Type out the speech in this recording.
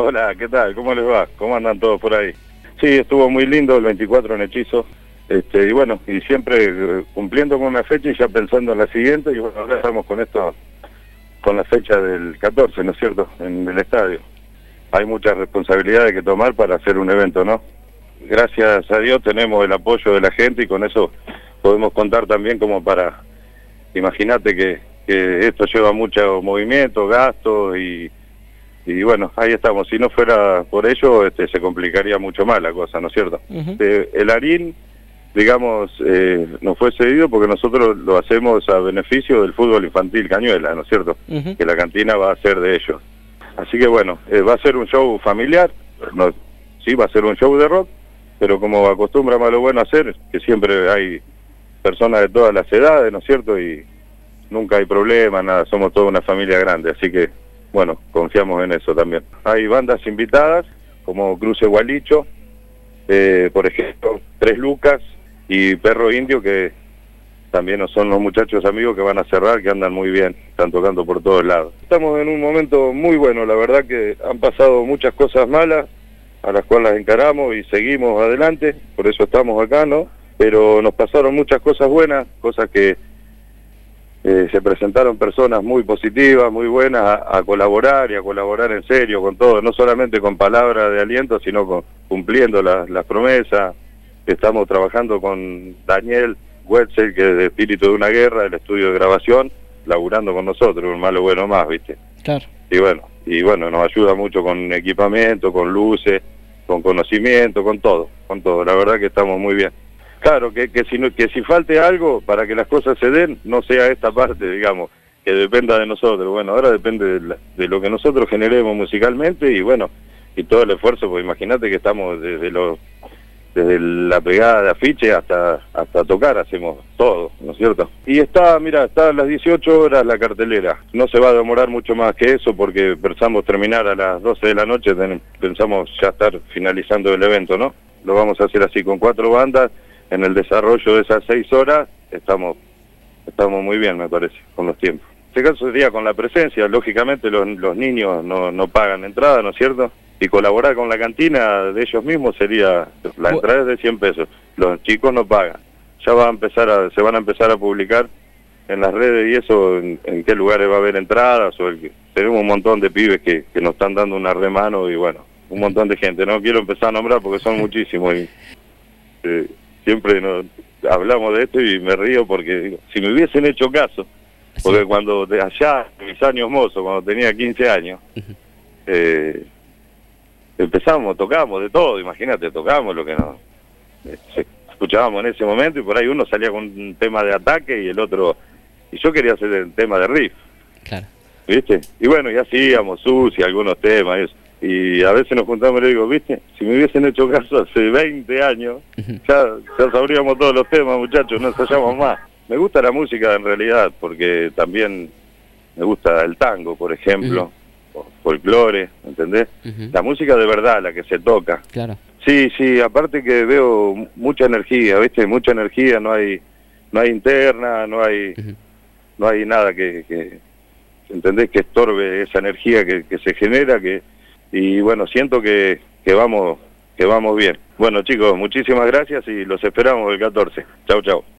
Hola, ¿qué tal? ¿Cómo les va? ¿Cómo andan todos por ahí? Sí, estuvo muy lindo el 24 en Hechizo. Este, y bueno, y siempre eh, cumpliendo con una fecha y ya pensando en la siguiente, y bueno, ahora estamos con esto, con la fecha del 14, ¿no es cierto?, en el estadio. Hay muchas responsabilidades que tomar para hacer un evento, ¿no? Gracias a Dios tenemos el apoyo de la gente y con eso podemos contar también como para, imagínate que, que esto lleva mucho movimiento, gastos y y bueno, ahí estamos. Si no fuera por ello, este, se complicaría mucho más la cosa, ¿no es cierto? Eh, el harín, digamos, eh, nos fue cedido porque nosotros lo hacemos a beneficio del fútbol infantil Cañuela, ¿no es cierto? Que la cantina va a ser de ellos. Así que bueno, eh, va a ser un show familiar, no, sí, va a ser un show de rock, pero como acostumbra lo bueno hacer, que siempre hay personas de todas las edades, ¿no es cierto? Y nunca hay problema, nada, somos toda una familia grande, así que bueno, confiamos en eso también. Hay bandas invitadas, como Cruce Gualicho, eh, por ejemplo, Tres Lucas y Perro Indio, que también son los muchachos amigos que van a cerrar, que andan muy bien, están tocando por todos lados. Estamos en un momento muy bueno, la verdad que han pasado muchas cosas malas, a las cuales encaramos y seguimos adelante, por eso estamos acá, ¿no? Pero nos pasaron muchas cosas buenas, cosas que eh, se presentaron personas muy positivas, muy buenas a, colaborar y a colaborar en serio con todo, no solamente con palabras de aliento, sino con, cumpliendo las promesas. Estamos trabajando con Daniel Wetzel, que es de Espíritu de una Guerra, del estudio de grabación, laburando con nosotros, un malo bueno más, ¿viste? Claro. Y bueno, y bueno, nos ayuda mucho con equipamiento, con luces, con conocimiento, con todo, con todo. La verdad que estamos muy bien. Claro, que, que, si, que si falte algo para que las cosas se den, no sea esta parte, digamos, que dependa de nosotros. Bueno, ahora depende de, lo que nosotros generemos musicalmente y bueno, y todo el esfuerzo, pues imagínate que estamos desde los desde la pegada de afiche hasta hasta tocar hacemos todo, ¿no es cierto? Y está, mira, está a las 18 horas la cartelera. No se va a demorar mucho más que eso porque pensamos terminar a las 12 de la noche, pensamos ya estar finalizando el evento, ¿no? Lo vamos a hacer así con cuatro bandas en el desarrollo de esas seis horas estamos, estamos muy bien, me parece, con los tiempos. En este caso sería con la presencia, lógicamente los, los niños no, no pagan entrada, ¿no es cierto? Y colaborar con la cantina de ellos mismos sería, la entrada es de 100 pesos, los chicos no pagan. Ya va a empezar a, se van a empezar a publicar en las redes y eso, en, qué lugares va a haber entradas, o el, tenemos un montón de pibes que, que nos están dando una remano y bueno, un montón de gente. No quiero empezar a nombrar porque son muchísimos. Y, eh, siempre nos hablamos de esto y me río porque digo, si me hubiesen hecho caso, porque cuando de allá, mis años mozos, cuando tenía 15 años, eh, empezamos, tocábamos de todo, imagínate, tocábamos lo que nos eh, escuchábamos en ese momento y por ahí uno salía con un tema de ataque y el otro, y yo quería hacer el tema de riff. Claro. ¿Viste? Y bueno, ya hacíamos sucia algunos temas, eso y a veces nos juntamos y le digo, viste, si me hubiesen hecho caso hace 20 años, ya, ya sabríamos todos los temas, muchachos, no ensayamos más. Me gusta la música en realidad, porque también me gusta el tango, por ejemplo, o folclore, ¿entendés? La música de verdad, la que se toca. Claro. Sí, sí, aparte que veo mucha energía, ¿viste? Mucha energía, no hay no hay interna, no hay no hay nada que, que ¿entendés? Que estorbe esa energía que, que se genera, que y bueno, siento que, que, vamos, que vamos bien. Bueno chicos, muchísimas gracias y los esperamos el 14. Chau, chau.